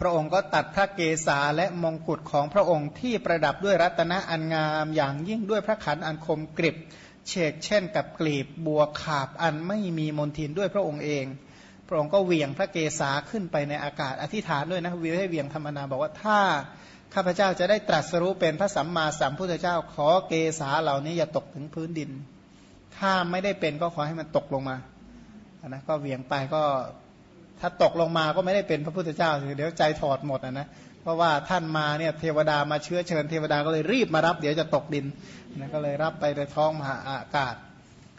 พระองค์ก็ตัดพระเกศาและมงกุฎของพระองค์ที่ประดับด้วยรัตนะอันงามอย่างยิ่งด้วยพระขันอันคมกริบเชกเช่นกับกลีบบัวขาบอันไม่มีมนทินด้วยพระองค์เอง พระองค์ก็เหวี่ยงพระเกศาขึ้นไปในอากาศอธิษฐานด้วยนะวิวให้เหวี่ยงธรรมนาบอกว่าถ้าข้าพเจ้าจะได้ตรัสรู้เป็นพระสัมมาสัมพุทธเจ้า ขอเกษาเหล่านี้อย่าตกถึงพื้นดิน ถ้าไม่ได้เป็นก็ขอให้มันตกลงมานะก็เหวี่ยงไปก็ ถ้าตกลงมาก็ไม่ได้เป็นพระพุทธเจ้าเดี๋ยวใจถอดหมดนะเพราะว่าท่านมาเนี่ยเทวดามาเชื้อเชิญเทวดาก็เลยรีบมารับ เดี๋ยวจะตกดินนะก็เลยรับไปในท้องมหาอากาศ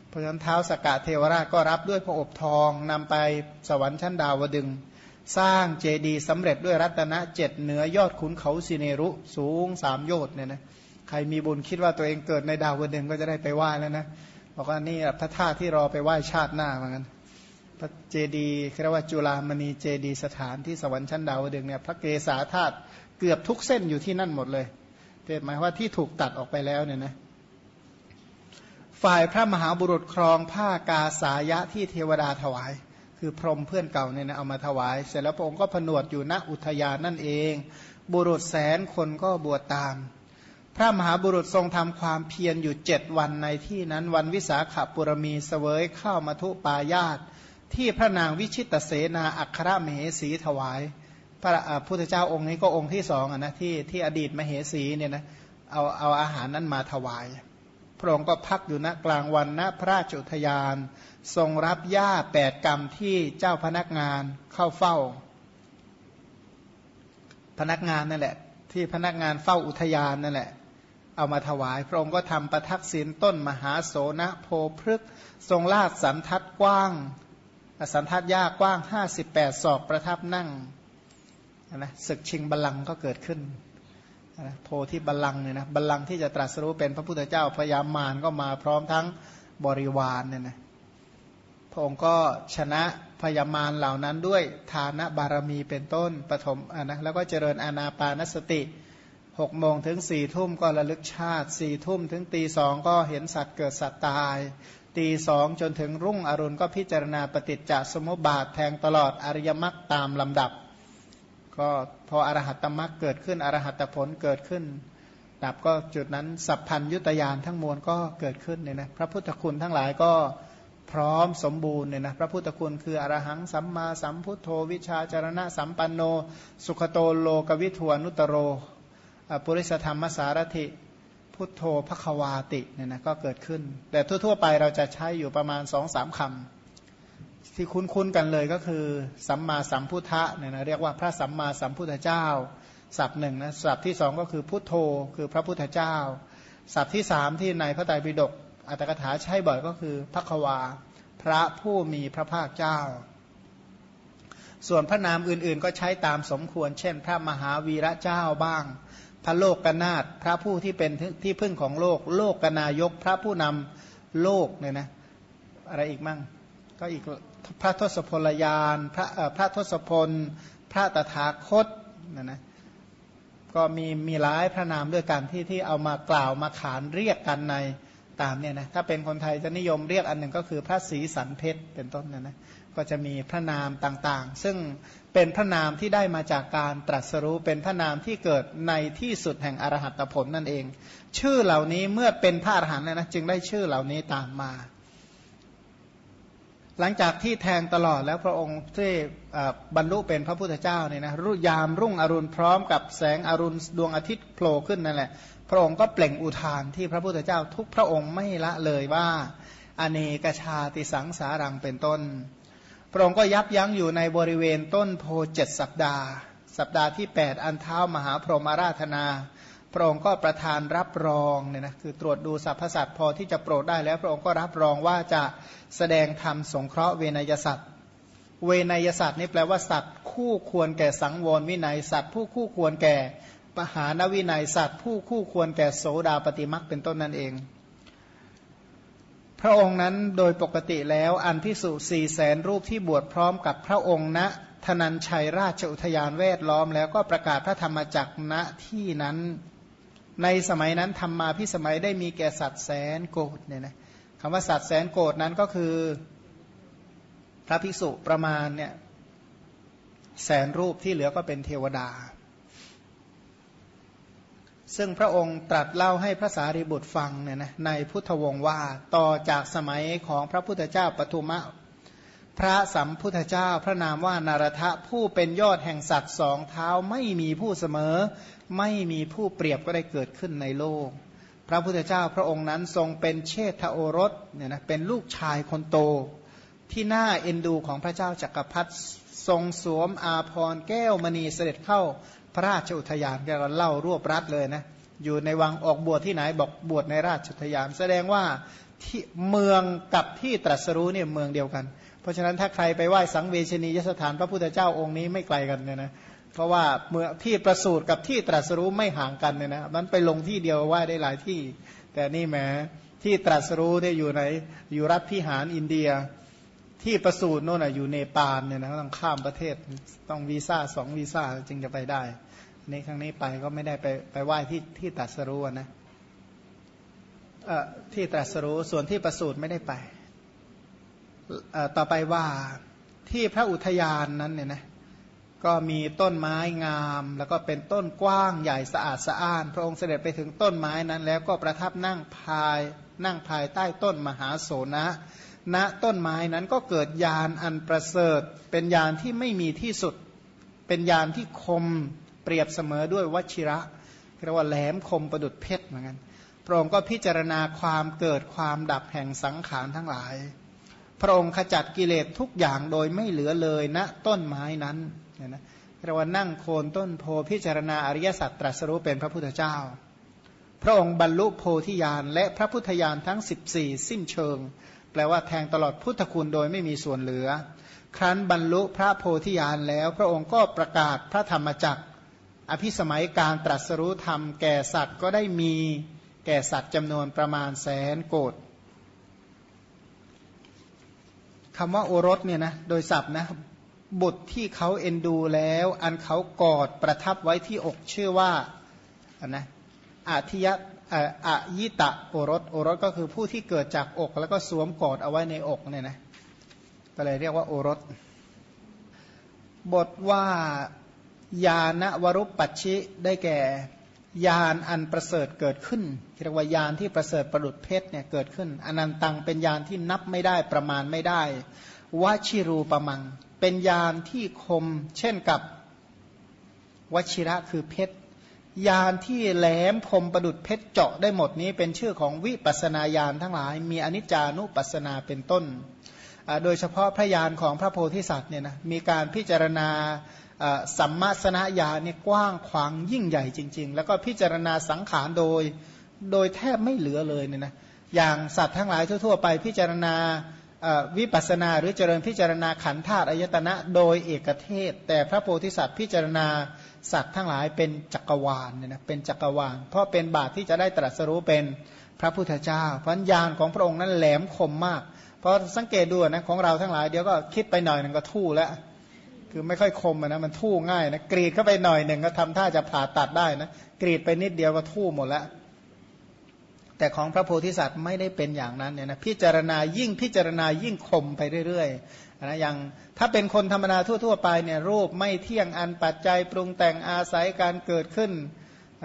เพราะฉะนั้นเท้าสกกะเทวราชก็รับด้วยพระอบทองนำไปสวรรค์ชั้นดาวดึงสร้างเจดีย์สำเร็จด้วยรัตนะเจ็ดเหนือยอดขุนเขาสิเนรุสูงสามโยชน์เนี่ยนะใครมีบุญคิดว่าตัวเองเกิดในดาวดึงก็จะได้ไปไหว้แล้วนะบอกว่านี่พระธาตุที่รอไปไหว้ชาติหน้าเหมือนกัน พระเจดีย์เรียกว่าจุลามณีเจดีสถานที่สวรรค์ชั้นดาวดึงเนี่ยพระเกศาธาตุเกือบทุกเส้นอยู่ที่นั่นหมดเลยเหมายว่าที่ถูกตัดออกไปแล้วเนี่ยนะฝ่ายพระมหาบุรุษครองผ้ากาสายะที่เทวดาถวาย คือพรหมเพื่อนเก่าเนี่ยนะเอามาถวาย เสร็จแล้วพระองค์ก็ผนวดอยู่ณอุทยานนั่นเอง บุรุษแสนคนก็บวชตาม พระมหาบุรุษทรงทำความเพียรอยู่เจ็ดวันในที่นั้นวันวิสาขบุรมีเสวยเข้ามาทุปายาต ที่พระนางวิชิตเสนาอัครมเหสีถวาย พระพุทธเจ้าองค์นี้ก็องค์ที่สองนะที่ที่อดีตมเหสีเนี่ยนะเอาเอาอาหารนั้นมาถวาย พระองค์ก็พักอยู่ณกลางวันณพระราชอุทยาน ทรงรับหญ้าแปดกรรมที่เจ้าพนักงานเข้าเฝ้า พนักงานนั่นแหละ ที่พนักงานเฝ้าอุทยานนั่นแหละเอามาถวาย พระองค์ก็ทำประทักษิณต้นมหาโสนโพพฤกทรงลาดสันทัดกว้าง สันทัดยากกว้างห้าสิบแปดศอกประทับนั่งนะศึกชิงบัลลังก์ก็เกิดขึ้นนะโพธิบัลลังก์เนี่ยนะบัลลังก์ที่จะตรัสรู้เป็นพระพุทธเจ้าพยามารก็มาพร้อมทั้งบริวารเนี่ยนะพระองค์ก็ชนะพยามารเหล่านั้นด้วยทานบารมีเป็นต้นปฐมะนะแล้วก็เจริญอานาปานสติหกโมงถึงสี่ทุ่มก็ระลึกชาติสี่ทุ่มถึงตีสองก็เห็นสัตว์เกิดสัตว์ตาย ตีสองจนถึงรุ่งอรุณก็พิจารณาปฏิจจสมุปบาทแทงตลอดอริยมรรคตามลำดับ ก็พออรหัตมรรคเกิดขึ้นอรหัตผลเกิดขึ้น ดับก็จุดนั้นสัพพัญยุตยานทั้งมวลก็เกิดขึ้นเนี่ยนะพระพุทธคุณทั้งหลายก็พร้อมสมบูรณ์เนี่ยนะพระพุทธคุณคืออรหังสัมมาสัมพุทโธวิชาจารณะสัมปันโน สุขโตโลกวิทวนุตโร ปุริสธรรมสารถิ พุทโธพระควาติเนี่ยนะก็เกิดขึ้น แต่ทั่ว ๆ ไปเราจะใช้อยู่ประมาณสองสามคำที่คุ้นๆกันเลยก็คือ สัมมาสัมพุทธะเนี่ยนะเรียกว่าพระสัมมาสัมพุทธเจ้าศัพท์หนึ่งนะศัพท์ที่สองก็คือพุทโธคือพระพุทธเจ้าศัพท์ที่สามที่ในพระไตรปิฎกอัตถกถาใช้บ่อยก็คือพระควา พระผู้มีพระภาคเจ้า ส่วนพระนามอื่นๆ ก็ใช้ตามสมควร เช่น พระมหาวีระเจ้าบ้าง พระโลกกนาตพระผู้ที่เป็นที่พึ่งของโลก โลกกนายก พระผู้นำโลกเนี่ยนะอะไรอีกมั่ง ก็อีกพระทศพลยานพระพระทศพล พระตถาคตนะนะก็มีมีหลายพระนามด้วยกันที่ที่เอามากล่าวมาขานเรียกกันในตามเนี่ยนะถ้าเป็นคนไทยจะนิยมเรียกอันหนึ่งก็คือพระศรีสันเพชรเป็นต้นนะนะ ก็จะมีพระนามต่างๆ ซึ่งเป็นพระนามที่ได้มาจากการตรัสรู้เป็นพระนามที่เกิดในที่สุดแห่งอรหัตผลนั่นเอง ชื่อเหล่านี้เมื่อเป็นพระอรหันต์นะจึงได้ชื่อเหล่านี้ตามมา หลังจากที่แทงตลอดแล้วพระองค์ที่บรรลุเป็นพระพุทธเจ้าเนี่ยนะรุ่ยามรุ่งอรุณพร้อมกับแสงอรุณดวงอาทิตย์โผล่ขึ้นนั่นแหละ พระองค์ก็เปล่งอุทานที่พระพุทธเจ้าทุกพระองค์ไม่ละเลยว่า อเนกชาติสังสารังเป็นต้น ระองค์ก็ยับยั้งอยู่ในบริเวณต้นโพเจ็ดสัปดาห์ สัปดาห์ที่ 8 อันเท้ามหาพรหมาราธนา พระองค์ก็ประทานรับรองเนี่ยนะคือตรวจดูสรรพสัตว์พอที่จะโปรดได้แล้ว พระองค์ก็รับรองว่าจะแสดงธรรมสงเคราะห์เวนยสัตว์เวนยสัตว์นี่แปลว่าสัตว์ คู่ควรแก่สังวรวินัยสัตว์ ผู้คู่ควรแก่มหานวินัยสัตว์ ผู้คู่ควรแก่โสดาปฏิมักเป็นต้นนั่นเอง พระองค์นั้นโดยปกติแล้วอันพิสุสี่แสนรูปที่บวชพร้อมกับพระองค์ณธนัญชัยราชอุทยานแวดล้อมแล้วก็ประกาศพระธรรมจักรณที่นั้น ในสมัยนั้นธรรมมาพิสมัยได้มีแก่สัตว์แสนโกดเนี่ยนะคำว่าสัตว์แสนโกดนั้นก็คือพระภิกษุประมาณเนี่ยแสนรูปที่เหลือก็เป็นเทวดา ซึ่งพระองค์ตรัสเล่าให้พระสารีบุตรฟังเนี่ยนะในพุทธวงศ์ว่าต่อจากสมัยของพระพุทธเจ้าปทุมะ พระสัมพุทธเจ้าพระนามว่านารทะผู้เป็นยอดแห่งสัตว์สองเท้าไม่มีผู้เสมอ ไม่มีผู้เปรียบก็ได้เกิดขึ้นในโลก พระพุทธเจ้าพระองค์นั้นทรงเป็นเชษฐโอรสเนี่ยนะเป็นลูกชายคนโต ที่น่าเอ็นดูของพระเจ้าจักรพรรดิ ทรงสวมอาพรแก้วมณีเสด็จเข้าพระราชอุทยานแกเล่ารวบรัดเลยนะอยู่ในวังออกบวชที่ไหนบอกบวชในราชอุทยาน แสดงว่าที่เมืองกับที่ตรัสรู้เนี่ยเมืองเดียวกัน เพราะฉะนั้นถ้าใครไปไหว้สังเวชนียสถานพระพุทธเจ้าองค์นี้ไม่ไกลกันเนี่ยนะเพราะว่าเมื่อที่ประสูติกับที่ตรัสรู้ไม่ห่างกันเนี่ยนะมันไปลงที่เดียวไหว้ได้หลายที่ แต่นี่แหมที่ตรัสรู้เนี่ยอยู่ในอยู่รัฐพิหารอินเดีย ที่ประสูติโน่นอยู่เนปาลเนี่ยนะต้องข้ามประเทศต้องวีซ่าสองวีซ่าจึงจะไปได้ในครั้งนี้ไปก็ไม่ได้ไปไปไหว้ที่ที่ตัสรู้นะเอ่อที่ตรัสรู้ส่วนที่ประสูติไม่ได้ไปเอ่อต่อไปว่าที่พระอุทยานนั้นเนี่ยนะก็มีต้นไม้งาม แล้วก็เป็นต้นกว้างใหญ่สะอาดสะอ้าน พระองค์เสด็จไปถึงต้นไม้นั้น แล้วก็ประทับนั่งภายนั่งภายใต้ต้นมหาโสนะ ณต้นไม้นั้นก็เกิดยานอันประเสริฐ เป็นยานที่ไม่มีที่สุด เป็นยานที่คมเปรียบเสมอด้วยวชิระเรียกว่าแหลมคมประดุดเพชรเหมือนกันพระองค์ก็พิจารณาความเกิดความดับแห่งสังขารทั้งหลาย พระองค์ขจัดกิเลสทุกอย่างโดยไม่เหลือเลยณนะต้นไม้นั้นเนี่ยนะเรียกว่านั่งโคนต้นโพพิจารณาอริยสัจตรัสรู้เป็นพระพุทธเจ้า พระองค์บรรลุโพธิญาณและพระพุทธญาณทั้ง 14 สิ้นเชิง แปลว่าแทงตลอดพุทธคุณโดยไม่มีส่วนเหลือ ครั้นบรรลุพระโพธิญาณแล้ว พระองค์ก็ประกาศพระธรรมจักร อภิสมัยการตรัสรู้ธรรมแก่สัตว์ก็ได้มีแก่สัตว์จำนวนประมาณแสนโกดคำว่าโอรสเนี่ยนะโดยศัพท์นะบุตรที่เขาเอ็นดูแล้ว อันเขากอดประทับไว้ที่อกชื่อว่าอันนะอาทิย อะยิตะโอรสโอรสก็คือผู้ที่เกิดจากอก แล้วก็สวมกอดเอาไว้ในอกเนี่ยนะก็เลยเรียกว่าโอรส บทว่ายานวรุปปัชชิได้แก่ยานอันประเสริฐเกิดขึ้นเรียกว่ายานที่ประเสริฐประดุดเพชรเนี่ยเกิดขึ้น อนันตังเป็นยานที่นับไม่ได้ประมาณไม่ได้วชิรูปมัง เป็นยานที่คมเช่นกับวชิระคือเพชร ยานที่แหลมคมประดุดเพชรเจาะได้หมดนี้เป็นชื่อของวิปัสนาญาณทั้งหลาย มีอนิจจานุปัสนาเป็นต้น โดยเฉพาะพระญาณของพระโพธิสัตว์เนี่ยนะมีการพิจารณาสัมมาสนญาณเนี่ยกว้างขวางยิ่งใหญ่จริง ๆ แล้วก็พิจารณาสังขารโดยโดยแทบไม่เหลือเลยเนี่ยนะอย่างสัตว์ทั้งหลายทั่ว ๆ ไปพิจารณาวิปัสนาหรือเจริญพิจารณาขันธาตุอายตนะโดยเอกเทศ แต่พระโพธิสัตว์พิจารณา สัตว์ทั้งหลายเป็นจักรวาลเนี่ยนะเป็นจักรวาล เพราะเป็นบาตที่จะได้ตรัสรู้เป็นพระพุทธเจ้าพันญาณของพระองค์นั้นแหลมคมมาก เพราะสังเกตดูนะของเราทั้งหลายเดี๋ยวก็คิดไปหน่อยหนึ่งก็ทู่แล้ว คือไม่ค่อยคมนะมันทู่ง่ายนะกรีดเข้าไปหน่อยหนึ่งก็ทำท่าจะผ่าตัดได้นะกรีดไปนิดเดียวก็ทู่หมดแล้วแต่ของพระโพธิสัตว์ไม่ได้เป็นอย่างนั้นเนี่ยนะพิจารณายิ่งพิจารณายิ่งคมไปเรื่อยๆ นะอย่างถ้าเป็นคนธรรมดาทั่ว ๆ ไปเนี่ยรูปไม่เที่ยงอันปัจจัยปรุงแต่งอาศัยการเกิดขึ้น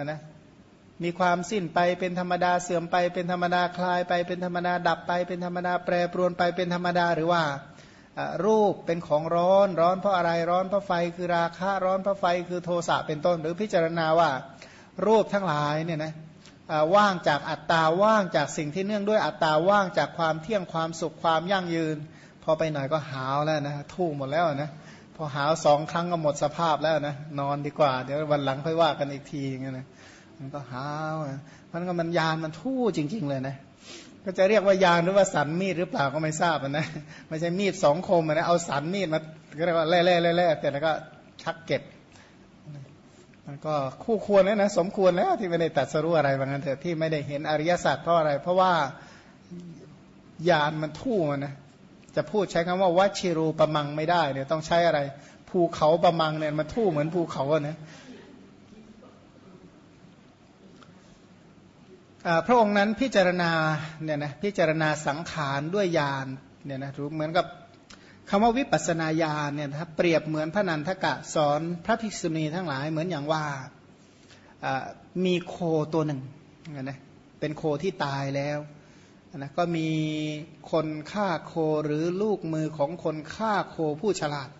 นะมีความสิ้นไปเป็นธรรมดาเสื่อมไปเป็นธรรมดาคลายไปเป็นธรรมดาดับไป เป็นธรรมดาแปรปรวนไปเป็นธรรมดาหรือว่ารูปเป็นของร้อนร้อนเพราะอะไรร้อนเพราะไฟคือราคะร้อนเพราะไฟคือโทสะเป็นต้น หรือพิจารณาว่ารูปทั้งหลายเนี่ยนะว่างจากอัตตาว่างจากสิ่งที่เนื่องด้วยอัตตาว่างจากความเที่ยงความสุขความยั่งยืน พอไปหน่อยก็หาวแล้วนะทู่หมดแล้วนะพอหาวสองครั้งก็หมดสภาพแล้วนะนอนดีกว่า เดี๋ยววันหลังค่อยว่ากันอีกทีอย่างเงี้ยนะมันก็หาวมันก็มันยานมันทู่จริง ๆ เลยนะก็จะเรียกว่ายานหรือว่าสันมีดหรือเปล่าก็ไม่ทราบนะไม่ใช่มีดสองคมนะเอาสันมีดมาก็เรียกว่าแล่ๆแล่แต่แล้วก็ชักเก็บมันก็คู่ควรแล้วนะสมควรแล้วที่ไม่ได้ตัดสรู้อะไรบางนั้นเถอะที่ไม่ได้เห็นอริยสัจเพราะอะไร เพราะว่าญาณมันทู่นะ จะพูดใช้คำว่าวัชิรูปมังไม่ได้เนี่ยต้องใช้อะไร ภูเขาประมังเนี่ยมันทู่เหมือนภูเขาอะนะพระองค์นั้นพิจารณาเนี่ยนะพิจารณาสังขารด้วยญาณเนี่ยนะรู้เหมือนกับคำว่าวิปัสนาญาณเนี่ยครับเปรียบเหมือนพระนันทกะสอนพระภิกษุณีทั้งหลายเหมือนอย่างว่ามีโคตัวหนึ่งนะเป็นโคที่ตายแล้ว นะก็มีคนฆ่าโคหรือลูกมือของคนฆ่าโคผู้ฉลาด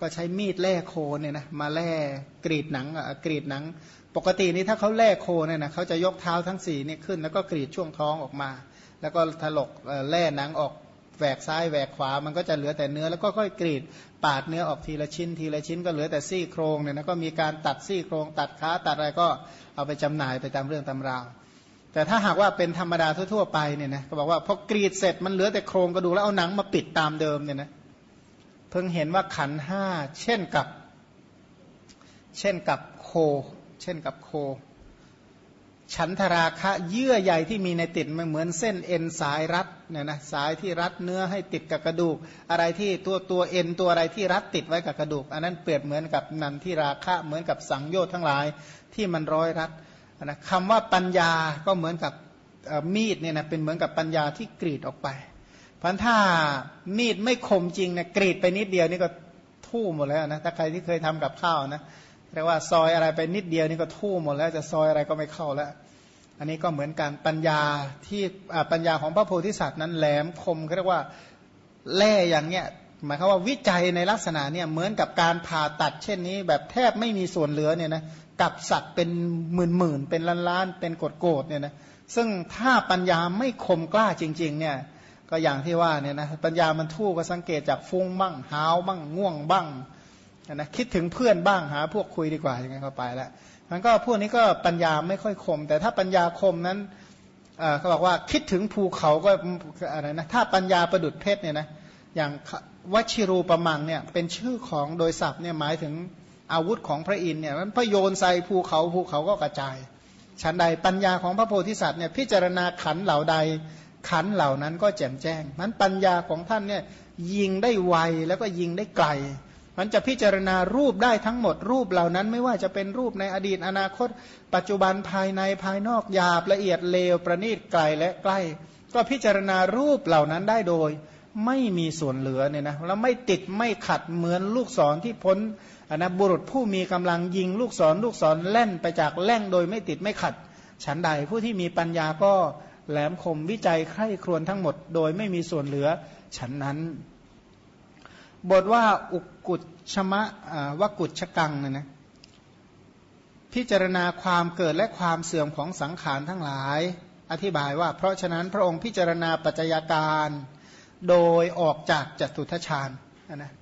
ก็ใช้มีดแล่โคเนี่ยนะมาแล่กรีดหนังกรีดหนัง ปกตินี้ถ้าเขาแล่โคเนี่ยนะเขาจะยกเท้าทั้งสี่นี่ขึ้น แล้วก็กรีดช่วงท้องออกมา แล้วก็ถลกแล่หนังออกแหวกซ้ายแหวกขวามันก็จะเหลือแต่เนื้อแล้วก็ค่อยกรีดปาดเนื้อออกทีละชิ้น ทีละชิ้นก็เหลือแต่ซี่โครงเนี่ยนะก็มีการตัดซี่โครงตัดขาตัดอะไรก็เอาไปจำหน่ายไปตามเรื่องตำราว แต่ถ้าหากว่าเป็นธรรมดาทั่วๆไปเนี่ยนะก็บอกว่าพอกรีดเสร็จมันเหลือแต่โครงกระดูกแล้วเอาหนังมาปิดตามเดิมเนี่ยนะเพิ่งเห็นว่าขันห้าเช่นกับ เช่นกับโค เช่นกับโค ฉันทราคะเยื่อใยที่มีในติดมันเหมือนเส้นเอ็นสายรัดเนี่ยนะสายที่รัดเนื้อให้ติดกับกระดูก อะไรที่ตัวตัวเอ็นตัวอะไรที่รัดติดไว้กับกระดูก อันนั้นเปรียบเหมือนกับนันที่ราคะเหมือนกับสังโยชน์ทั้งหลายที่มันร้อยรัด นะคำว่าปัญญาก็เหมือนกับมีดเนี่ยนะเป็นเหมือนกับปัญญาที่กรีดออกไปพันถ้ามีดไม่คมจริงเนี่ยกรีดไปนิดเดียวนี่ก็ทู่หมดแล้วนะถ้าใครที่เคยทำกับข้าวนะเรียกว่าซอยอะไรไปนิดเดียวนี่ก็ทู่หมดแล้วจะซอยอะไรก็ไม่เข้าแล้ว อันนี้ก็เหมือนการปัญญาที่ปัญญาของพระโพธิสัตว์นั้นแหลมคมเรียกว่าแล่อย่างเนี้ย หมายความว่าวิจัยในลักษณะเนี่ยเหมือนกับการผ่าตัดเช่นนี้ แบบแทบไม่มีส่วนเหลือเนี่ยนะกับสัตว์เป็นหมื่นหมื่นเป็นล้านล้านเป็นกดโกดเนี่ยนะซึ่งถ้าปัญญาไม่คมกล้าจริง ๆ เนี่ยก็อย่างที่ว่าเนี่ยนะปัญญามันทู่ก็สังเกตจากฟุ้งบ้างหาวบ้างง่วงบ้างนะคิดถึงเพื่อนบ้างหาพวกคุยดีกว่าอย่างเงี้ยเข้าไปแล้วมันก็พวกนี้ก็ปัญญาไม่ค่อยคม แต่ถ้าปัญญาคมนั้นเขาบอกว่าคิดถึงภูเขาก็อะไรนะถ้าปัญญาประดุดเพชรเนี่ยนะอย่าง วชิรูปมังเนี่ยเป็นชื่อของโดยศัพท์เนี่ยหมายถึงอาวุธของพระอินทร์เนี่ยมันพโยนใส่ภูเขาภูเขาก็กระจายฉันใดปัญญาของพระโพธิสัตว์เนี่ยพิจารณาขันเหล่าใดขันเหล่านั้นก็แจ่มแจ้งมันปัญญาของท่านเนี่ยยิงได้ไวแล้วก็ยิงได้ไกล มันจะพิจารณารูปได้ทั้งหมดรูปเหล่านั้น ไม่ว่าจะเป็นรูปในอดีตอนาคต ปัจจุบันภายในภายนอกหยาบละเอียดเลวประณีตไกลและใกล้ ก็พิจารณารูปเหล่านั้นได้โดย ไม่มีส่วนเหลือเนี่ยนะแล้วไม่ติดไม่ขัดเหมือนลูกศรที่พ้นนะบุรุษผู้มีกำลังยิงลูกศรลูกศรแล่นไปจากแล่งโดยไม่ติดไม่ขัด ฉันใดผู้ที่มีปัญญาก็แหลมคมวิจัยใคร่ครวญทั้งหมด โดยไม่มีส่วนเหลือฉันนั้น บทว่าอุกุชชมะวกุชกังเนะนะพิจารณาความเกิดและความเสื่อมของสังขารทั้งหลาย อธิบายว่า เพราะฉะนั้นพระองค์พิจารณาปัจจัยการ โดยออกจากจตุทชาญนะ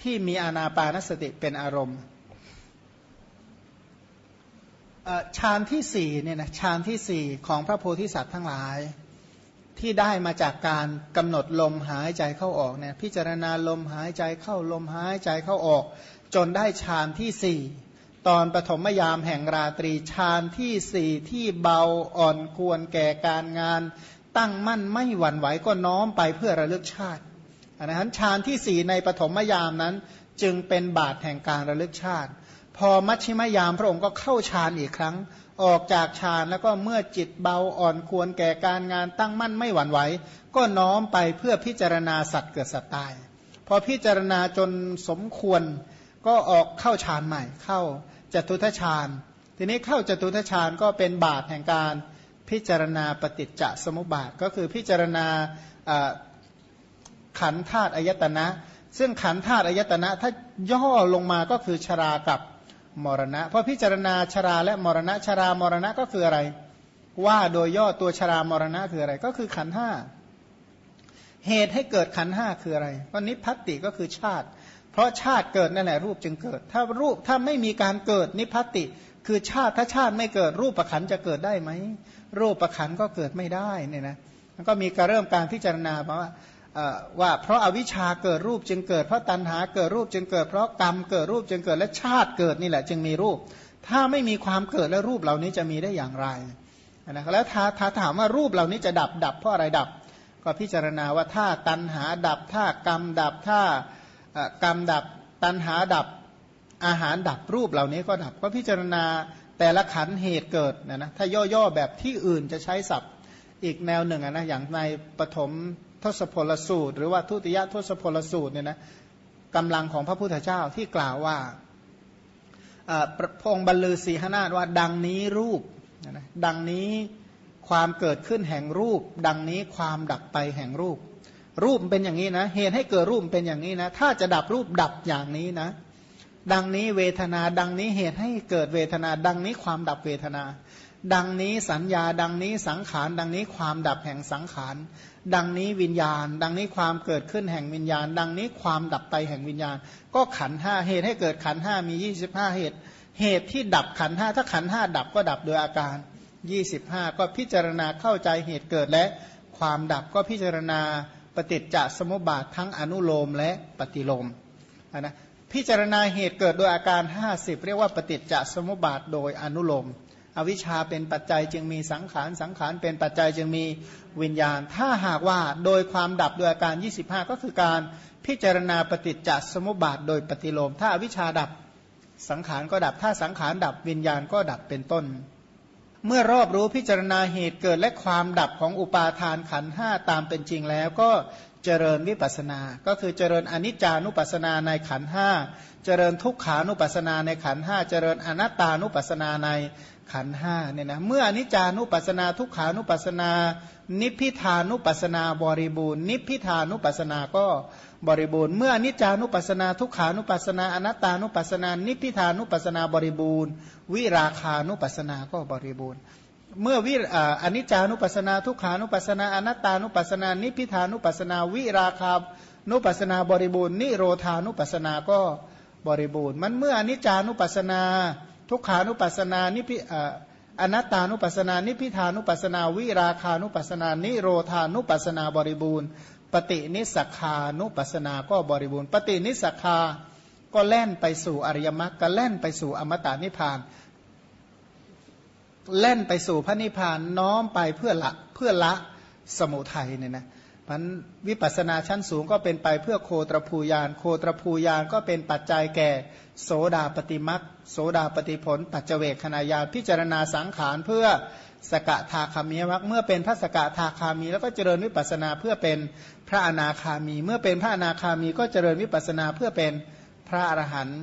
ที่มีอานาปานสติเป็นอารมณ์ฌานที่สี่เนี่ยนะฌานที่สี่ของพระโพธิสัตว์ทั้งหลาย ที่ได้มาจากการกำหนดลมหายใจเข้าออกเนี่ยพิจารณาลมหายใจเข้าลมหายใจเข้าออก จนได้ฌานที่สี่ตอนปฐมยามแห่งราตรีฌานที่สี่ที่เบาอ่อนควรแก่การงาน ตั้งมั่นไม่หวั่นไหวก็น้อมไปเพื่อระลึกชาติอันนั้นฌานที่สี่ในปฐมยามนั้น จึงเป็นบาทแห่งการระลึกชาติ พอมัชชิมยามพระองค์ก็เข้าฌานอีกครั้ง ออกจากฌานแล้วก็เมื่อจิตเบาอ่อนควรแก่การงานตั้งมั่นไม่หวั่นไหวก็น้อมไปเพื่อพิจารณาสัตว์เกิดสัตว์ตาย พอพิจารณาจนสมควรก็ออกเข้าฌานใหม่ เข้าจตุทชฌานทีนี้เข้าจตุทชฌานก็เป็นบาทแห่งการ พิจารณาปฏิจจสมุปบาท ก็คือพิจารณาขันธาตุอายตนะ ซึ่งขันธาตุอายตนะ ถ้าย่อลงมาก็คือชรากับมรณะเพราะพิจารณาชราและมรณะชรามรณะก็คืออะไร ว่าโดยย่อตัวชรามรณะคืออะไรก็คือขันห้าเหตุให้เกิดขันห้าคืออะไรก็นิพพัติก็คือชาติ เพราะชาติเกิดนั่นแหละรูปจึงเกิด ถ้ารูปถ้าไม่มีการเกิดนิพพัติ คือชาติถ้าชาติไม่เกิดรูปประขันจะเกิดได้ไหมรูปประขันก็เกิดไม่ได้เนี่ยนะมันก็มีการเริ่มการพิจารณาว่าว่าเพราะอาวิชชาเกิดรูปจึงเกิด เพราะตัณหาเกิดรูปจึงเกิด เพราะกรรมเกิดรูปจึงเกิดและชาติเกิดนี่แหละ จึงมีรูป ถ้าไม่มีความเกิดและรูปเหล่านี้จะมีได้อย่างไรนะแล้วถ้าถ้าถามว่ารูปเหล่านี้จะดับดับเพราะอะไรดับ ก็พิจารณาว่าถ้าตัณหาดับถ้ากรรมดับถ้ากรรมดับตัณหาดับ อาหารดับรูปเหล่านี้ก็ดับก็พิจารณาแต่ละขันเหตุเกิดนะนะถ้าย่อๆแบบที่อื่นจะใช้ศัพท์อีกแนวหนึ่งนะอย่างในปฐมทศพลสูตร หรือว่าทุติยทศพลสูตรเนี่ยนะกำลังของพระพุทธเจ้าที่กล่าวว่าพงบรรลือสีหนาฏว่าดังนี้รูปนะดังนี้ความเกิดขึ้นแห่งรูป ดังนี้ความดับไปแห่งรูป รูปเป็นอย่างนี้นะเหตุให้เกิดรูปเป็นอย่างนี้นะ ถ้าจะดับรูปดับอย่างนี้นะ ดังนี้เวทนาดังนี้เหตุให้เกิดเวทนา ดังนี้ความดับเวทนา ดังนี้สัญญา ดังนี้สังขาร ดังนี้ความดับแห่งสังขาร ดังนี้วิญญาณ ดังนี้ความเกิดขึ้นแห่งวิญญาณ ดังนี้ความดับไปแห่งวิญญาณ ก็ขันห้าเหตุให้เกิดขันห้ามียี่สิบห้าเหตุ เหตุที่ดับขันห้าถ้าขันห้าดับก็ดับโดยอาการยี่สิบห้าก็พิจารณาเข้าใจเหตุเกิดและความดับก็พิจารณาปฏิจจสมุปบาททั้งอนุโลมและปฏิโลมนะ พิจารณาเหตุเกิดโดยอาการ 50 เรียกว่าปฏิจจสมุปบาทโดยอนุโลม อวิชชาเป็นปัจจัยจึงมีสังขาร สังขารเป็นปัจจัยจึงมีวิญญาณ ถ้าหากว่าโดยความดับโดยอาการ 25 ก็คือการพิจารณาปฏิจจสมุปบาทโดยปฏิโลม ถ้าอวิชชาดับสังขารก็ดับ ถ้าสังขารดับวิญญาณก็ดับเป็นต้น เมื่อรอบรู้พิจารณาเหตุเกิดและความดับของอุปาทานขันห้าตามเป็นจริงแล้วก็เจริญวิปัสนา ก็คือเจริญอนิจจานุปัสนาในขันห้า เจริญทุกขานุปัสนาในขันห้า เจริญอนัตตานุปัสนาใน ขันห้าเนี่ยนะเมื่ออนิจจานุปัสนาทุกขานุปัสนา นิพพิทานุปัสนาบริบูรณ์ นิพพิทานุปัสนาก็บริบูรณ์ เมื่ออนิจจานุปัสนาทุกขานุปัสนาอนัตตานุปัสนา นิพพิทานุปัสนาบริบูรณ์ วิราคานุปัสนาก็บริบูรณ์ เมื่อวิอนิจจานุปัสนาทุกขานุปัสนาอนัตตานุปัสนา นิพพิทานุปัสนา วิราคานุปัสนาบริบูรณ์ นิโรธานุปัสนาก็บริบูรณ์ มันเมื่ออนิจจานุปัสนา ทุกขานุปัสนานิพิอนัตตานุปัสนานิพิทานุปัสนา วิราคานุปัสนา นิโรธานุปัสนาบริบูรณ์ ปฏินิสักานุปัสนาก็บริบูรณ์ ปฏินิสักาก็แล่นไปสู่อริยมรรคก็แล่นไปสู่อมตะนิพพานเล่นไปสู่พระนิพพานน้อมไปเพื่อละเพื่อละสมุทัยเนี่ยนะ มันวิปัสนาชั้นสูงก็เป็นไปเพื่อโคตรภูยาน โคตรภูยานก็เป็นปัจจัยแก่ โสดาปฏิมักโสดาปฏิผล ปัจเจเวกขณะยานพิจารณาสังขารเพื่อสกทาคามีมักเมื่อเป็นพระสกทาคามี แล้วก็เจริญวิปัสนาเพื่อเป็นพระอนาคามี เมื่อเป็นพระอนาคามีก็เจริญวิปัสนาเพื่อเป็นพระอรหันต์